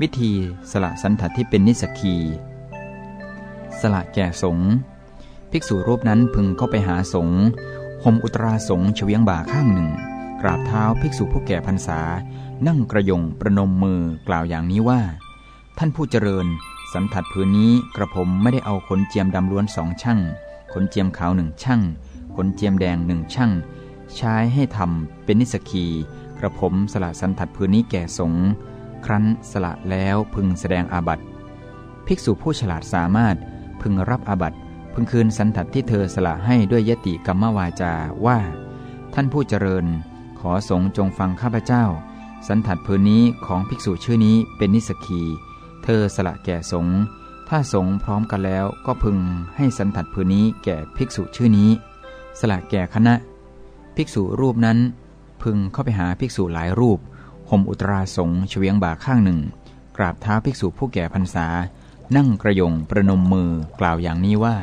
วิธีสละสันถัดที่เป็นนิสกี สละแก่สงฆ์ภิกษุรูปนั้นพึงเข้าไปหาสงฆ์ห่มอุตราสงฆ์เฉียงบ่าข้างหนึ่ง กราบเท้าภิกษุผู้แก่พรรษา นั่งกระยงประนมมือกล่าวอย่างนี้ว่า ท่านผู้เจริญ สันถัดผืนนี้กระผมไม่ได้เอาขนเจียมดำล้วนสองช่างขนเจียมขาวหนึ่งช่างขนเจียมแดงหนึ่งช่างใช้ให้ทำเป็นนิสกี กระผมสละสันถัดผืนนี้แก่สงฆ์ ครั้นสละแล้วพึงแสดงอาบัติ ภิกษุผู้ฉลาดสามารถพึงรับอาบัติ พึงคืนสันถัดที่เธอสละให้ด้วยยติกรรมวาจาว่า ท่านผู้เจริญ ขอสงฆ์จงฟังข้าพเจ้า สันถัดผืนนี้ของภิกษุชื่อนี้เป็นนิสกี เธอสละแก่สงฆ์ถ้าสงฆ์พร้อมกันแล้วก็พึงให้สันถัดผืนนี้แก่ภิกษุชื่อนี้ สละแก่คณะ ภิกษุรูปนั้นพึงเข้าไปหาภิกษุหลายรูป ห่มอุตราสงเฉวียงบ่าข้างหนึ่ง กราบเท้าภิกษุผู้แก่พรรษา นั่งกระยงประนมมือกล่าวอย่างนี้ว่า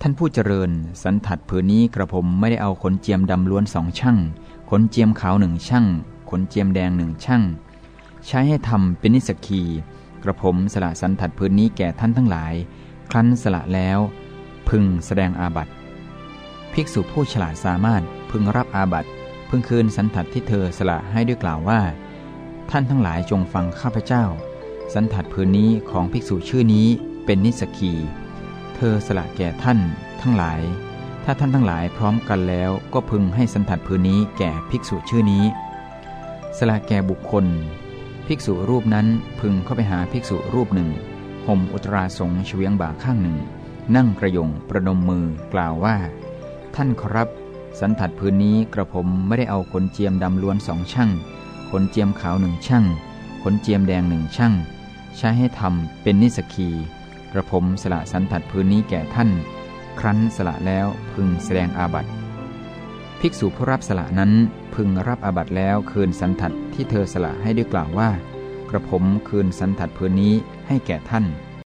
ท่านผู้เจริญ สันถัดผืนนี้กระผมไม่ได้เอาขนเจียมดำล้วนสองช่างขนเจียมขาวหนึ่งช่างขนเจียมแดงหนึ่งช่างใช้ให้ทำเป็นนิสกี กระผมสละสันถัดผืนนี้แก่ท่านทั้งหลาย ครั้นสละแล้ว พึงแสดงอาบัติ ภิกษุผู้ฉลาดสามารถพึงรับอาบัติ พึงคืนสันถัดที่เธอสละให้ด้วยกล่าวว่า ท่านทั้งหลายจงฟังข้าพเจ้า สันถัดผืนนี้ของภิกษุชื่อนี้เป็นนิสกี เธอสละแก่ท่านทั้งหลาย ถ้าท่านทั้งหลายพร้อมกันแล้วก็พึงให้สันถัดผืนนี้แก่ภิกษุชื่อนี้ สละแก่บุคคล ภิกษุรูปนั้นพึงเข้าไปหาภิกษุรูปหนึ่งห่มอุตราสงเฉียงบ่าข้างหนึ่ง นั่งกระยงประนมมือกล่าวว่า ท่านขอรับ สันถัดผืนนี้กระผมไม่ได้เอาขนเจียมดำล้วนสองช่าง ขนเจียมขาวหนึ่งช่างขนเจียมแดงหนึ่งช่างใช้ให้ทำเป็นนิสกีกระผมสละสันถัดพื้นนี้แก่ท่าน ครั้นสละแล้วพึงแสดงอาบัติภิกษุผู้รับสละนั้นพึงรับอาบัติแล้วคืนสันถัดที่เธอสละให้ด้วยกล่าวว่า กระผมคืนสันถัดพื้นนี้ให้แก่ท่าน